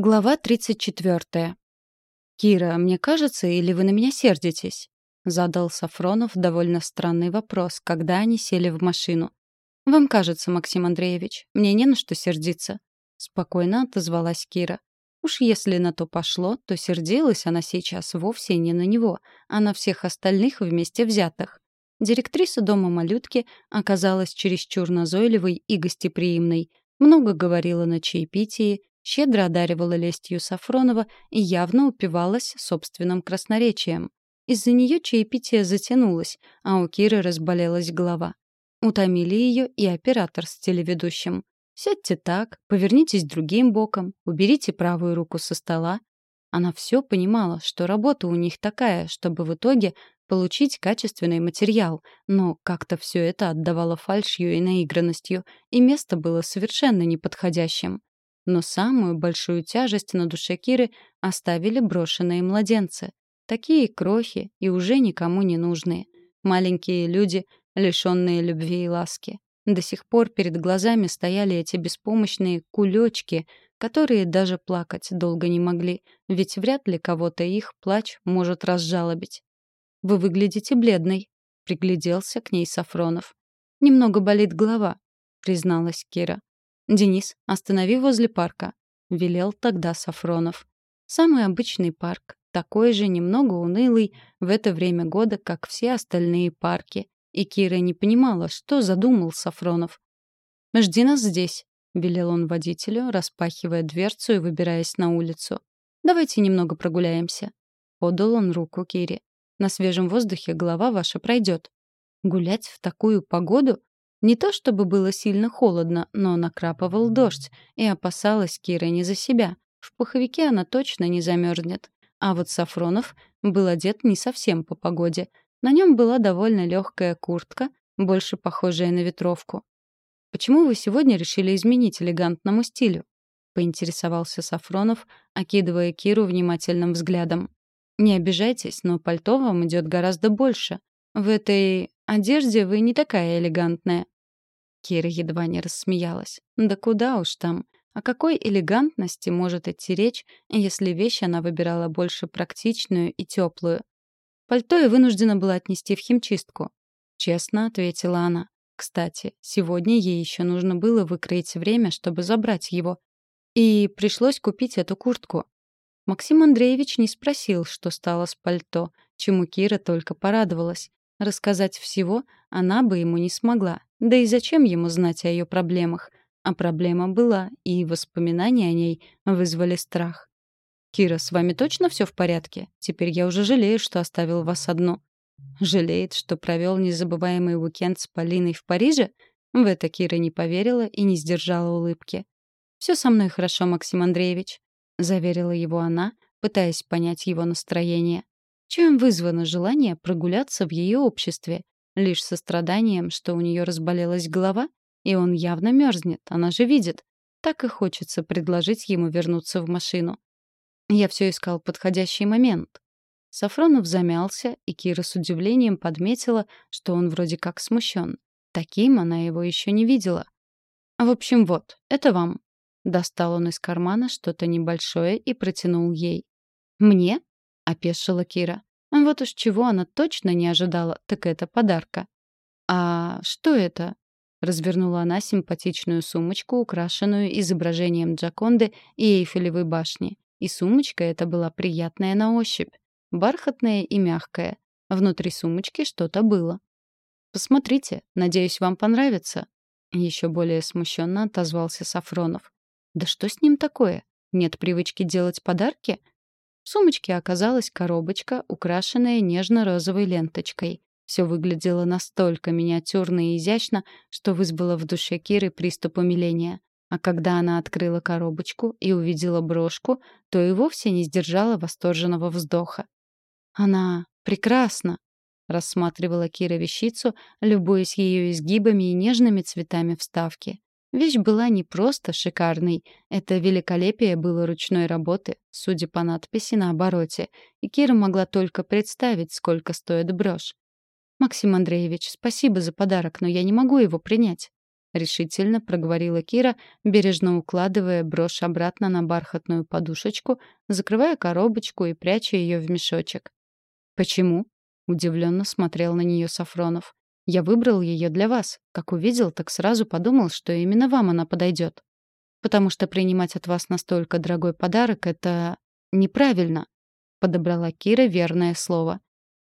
Глава 34. «Кира, мне кажется, или вы на меня сердитесь?» — задал Сафронов довольно странный вопрос, когда они сели в машину. «Вам кажется, Максим Андреевич, мне не на что сердиться», — спокойно отозвалась Кира. Уж если на то пошло, то сердилась она сейчас вовсе не на него, а на всех остальных вместе взятых. Директриса дома малютки оказалась чересчур назойливой и гостеприимной, много говорила на чаепитии, щедро одаривала лестью Сафронова и явно упивалась собственным красноречием. Из-за нее чаепитие затянулось, а у Киры разболелась голова. Утомили ее и оператор с телеведущим. «Сядьте так, повернитесь другим боком, уберите правую руку со стола». Она все понимала, что работа у них такая, чтобы в итоге получить качественный материал, но как-то все это отдавало фальшью и наигранностью, и место было совершенно неподходящим. Но самую большую тяжесть на душе Киры оставили брошенные младенцы. Такие крохи и уже никому не нужные. Маленькие люди, лишенные любви и ласки. До сих пор перед глазами стояли эти беспомощные кулечки, которые даже плакать долго не могли, ведь вряд ли кого-то их плач может разжалобить. «Вы выглядите бледной», — пригляделся к ней Сафронов. «Немного болит голова», — призналась Кира. «Денис, останови возле парка», — велел тогда Сафронов. Самый обычный парк, такой же немного унылый в это время года, как все остальные парки. И Кира не понимала, что задумал Сафронов. «Жди нас здесь», — велел он водителю, распахивая дверцу и выбираясь на улицу. «Давайте немного прогуляемся». Подал он руку Кире. «На свежем воздухе голова ваша пройдет». Гулять в такую погоду? Не то чтобы было сильно холодно, но накрапывал дождь, и опасалась Кира не за себя. В пуховике она точно не замерзнет. А вот Сафронов был одет не совсем по погоде. На нем была довольно легкая куртка, больше похожая на ветровку. «Почему вы сегодня решили изменить элегантному стилю?» — поинтересовался Сафронов, окидывая Киру внимательным взглядом. «Не обижайтесь, но пальто вам идет гораздо больше. В этой одежде вы не такая элегантная». Кира едва не рассмеялась. «Да куда уж там. О какой элегантности может идти речь, если вещь она выбирала больше практичную и теплую? Пальто я вынуждена была отнести в химчистку. Честно ответила она. Кстати, сегодня ей еще нужно было выкроить время, чтобы забрать его. И пришлось купить эту куртку. Максим Андреевич не спросил, что стало с пальто, чему Кира только порадовалась. Рассказать всего она бы ему не смогла. Да и зачем ему знать о ее проблемах? А проблема была, и воспоминания о ней вызвали страх. «Кира, с вами точно все в порядке? Теперь я уже жалею, что оставил вас одну». Жалеет, что провел незабываемый уикенд с Полиной в Париже? В это Кира не поверила и не сдержала улыбки. «Все со мной хорошо, Максим Андреевич», — заверила его она, пытаясь понять его настроение. Чем вызвано желание прогуляться в ее обществе? Лишь состраданием, что у нее разболелась голова? И он явно мерзнет, она же видит. Так и хочется предложить ему вернуться в машину. Я все искал подходящий момент. Сафронов замялся, и Кира с удивлением подметила, что он вроде как смущен. Таким она его еще не видела. «В общем, вот, это вам». Достал он из кармана что-то небольшое и протянул ей. «Мне?» Опешила Кира. Вот уж чего она точно не ожидала, так это подарка. «А что это?» Развернула она симпатичную сумочку, украшенную изображением Джаконды и Эйфелевой башни. И сумочка эта была приятная на ощупь, бархатная и мягкая. Внутри сумочки что-то было. «Посмотрите, надеюсь, вам понравится». Еще более смущенно отозвался Сафронов. «Да что с ним такое? Нет привычки делать подарки? В сумочке оказалась коробочка, украшенная нежно-розовой ленточкой. Все выглядело настолько миниатюрно и изящно, что вызвало в душе Киры приступ умиления. А когда она открыла коробочку и увидела брошку, то и вовсе не сдержала восторженного вздоха. «Она прекрасна!» — рассматривала Кира вещицу, любуясь ее изгибами и нежными цветами вставки. Вещь была не просто шикарной. Это великолепие было ручной работы, судя по надписи на обороте. И Кира могла только представить, сколько стоит брошь. «Максим Андреевич, спасибо за подарок, но я не могу его принять». — решительно проговорила Кира, бережно укладывая брошь обратно на бархатную подушечку, закрывая коробочку и пряча ее в мешочек. «Почему?» — удивленно смотрел на нее Сафронов. «Я выбрал ее для вас. Как увидел, так сразу подумал, что именно вам она подойдет. Потому что принимать от вас настолько дорогой подарок — это неправильно», — подобрала Кира верное слово.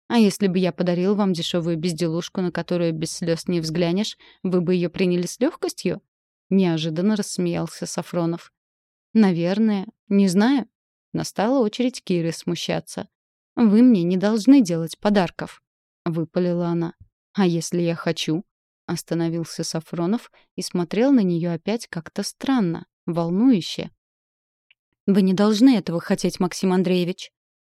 А если бы я подарил вам дешевую безделушку, на которую без слез не взглянешь, вы бы ее приняли с легкостью? Неожиданно рассмеялся Сафронов. Наверное, не знаю. Настала очередь Киры смущаться. Вы мне не должны делать подарков, выпалила она. А если я хочу? Остановился Сафронов и смотрел на нее опять как-то странно, волнующе. Вы не должны этого хотеть, Максим Андреевич.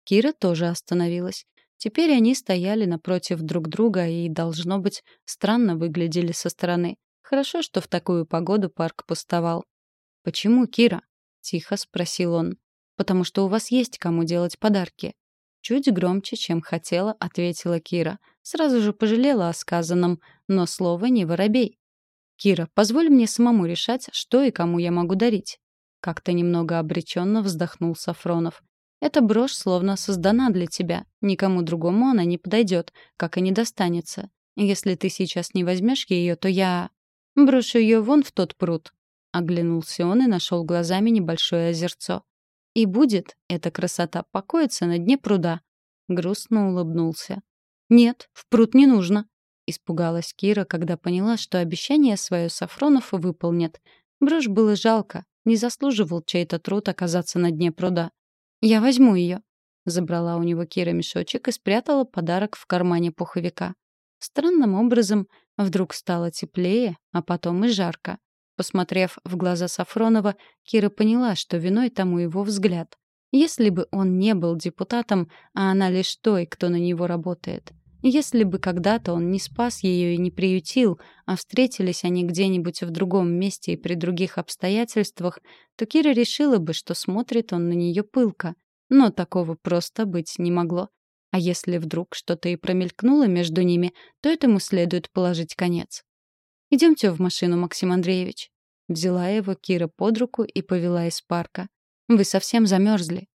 Кира тоже остановилась. Теперь они стояли напротив друг друга и, должно быть, странно выглядели со стороны. Хорошо, что в такую погоду парк пустовал. «Почему, Кира?» — тихо спросил он. «Потому что у вас есть кому делать подарки». Чуть громче, чем хотела, ответила Кира. Сразу же пожалела о сказанном, но слово не воробей. «Кира, позволь мне самому решать, что и кому я могу дарить». Как-то немного обреченно вздохнул Сафронов. Эта брошь словно создана для тебя. Никому другому она не подойдет, как и не достанется. Если ты сейчас не возьмешь ее, то я... Брошу ее вон в тот пруд. Оглянулся он и нашел глазами небольшое озерцо. И будет эта красота покоиться на дне пруда. Грустно улыбнулся. «Нет, в пруд не нужно», — испугалась Кира, когда поняла, что обещание свое Сафронов выполнит. Брошь было жалко, не заслуживал чей-то труд оказаться на дне пруда. «Я возьму ее», — забрала у него Кира мешочек и спрятала подарок в кармане пуховика. Странным образом вдруг стало теплее, а потом и жарко. Посмотрев в глаза Сафронова, Кира поняла, что виной тому его взгляд. Если бы он не был депутатом, а она лишь той, кто на него работает. Если бы когда-то он не спас ее и не приютил, а встретились они где-нибудь в другом месте и при других обстоятельствах, то Кира решила бы, что смотрит он на нее пылко. Но такого просто быть не могло. А если вдруг что-то и промелькнуло между ними, то этому следует положить конец. «Идемте в машину, Максим Андреевич». Взяла его Кира под руку и повела из парка. «Вы совсем замерзли.